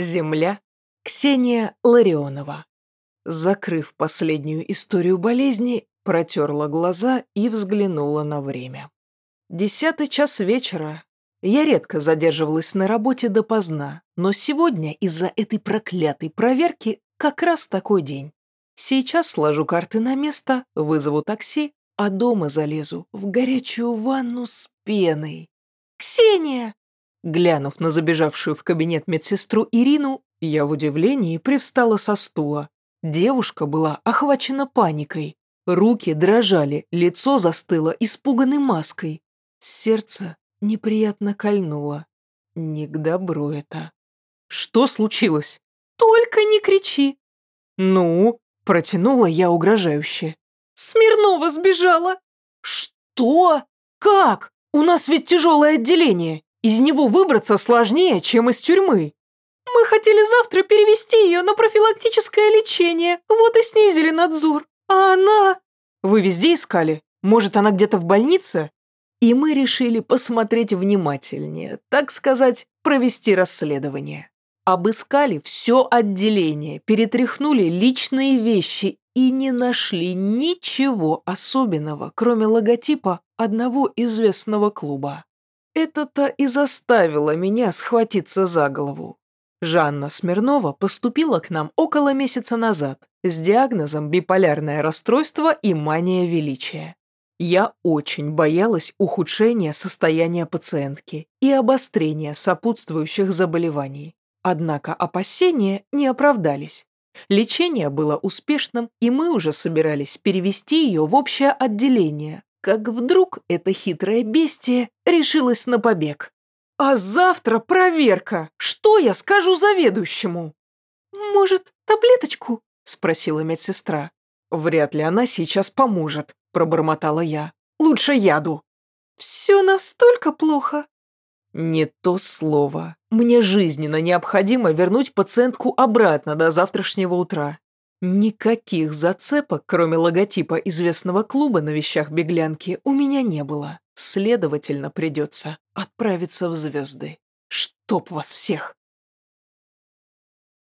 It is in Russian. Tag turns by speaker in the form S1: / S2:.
S1: Земля. Ксения Ларионова. Закрыв последнюю историю болезни, протерла глаза и взглянула на время. Десятый час вечера. Я редко задерживалась на работе допоздна, но сегодня из-за этой проклятой проверки как раз такой день. Сейчас сложу карты на место, вызову такси, а дома залезу в горячую ванну с пеной. «Ксения!» Глянув на забежавшую в кабинет медсестру Ирину, я в удивлении привстала со стула. Девушка была охвачена паникой. Руки дрожали, лицо застыло испуганной маской. Сердце неприятно кольнуло. Не к добру это. Что случилось? Только не кричи. Ну, протянула я угрожающе. Смирнова сбежала. Что? Как? У нас ведь тяжелое отделение. Из него выбраться сложнее, чем из тюрьмы. Мы хотели завтра перевести ее на профилактическое лечение, вот и снизили надзор. А она... Вы везде искали? Может, она где-то в больнице? И мы решили посмотреть внимательнее, так сказать, провести расследование. Обыскали все отделение, перетряхнули личные вещи и не нашли ничего особенного, кроме логотипа одного известного клуба. Это-то и заставило меня схватиться за голову. Жанна Смирнова поступила к нам около месяца назад с диагнозом биполярное расстройство и мания величия. Я очень боялась ухудшения состояния пациентки и обострения сопутствующих заболеваний. Однако опасения не оправдались. Лечение было успешным, и мы уже собирались перевести ее в общее отделение, как вдруг это хитрое бестие решилось на побег. «А завтра проверка! Что я скажу заведующему?» «Может, таблеточку?» – спросила медсестра. «Вряд ли она сейчас поможет», – пробормотала я. «Лучше яду». «Все настолько плохо?» «Не то слово. Мне жизненно необходимо вернуть пациентку обратно до завтрашнего утра. Никаких зацепок, кроме логотипа известного клуба на вещах беглянки, у меня не было. Следовательно, придется отправиться в звезды. Чтоб вас всех!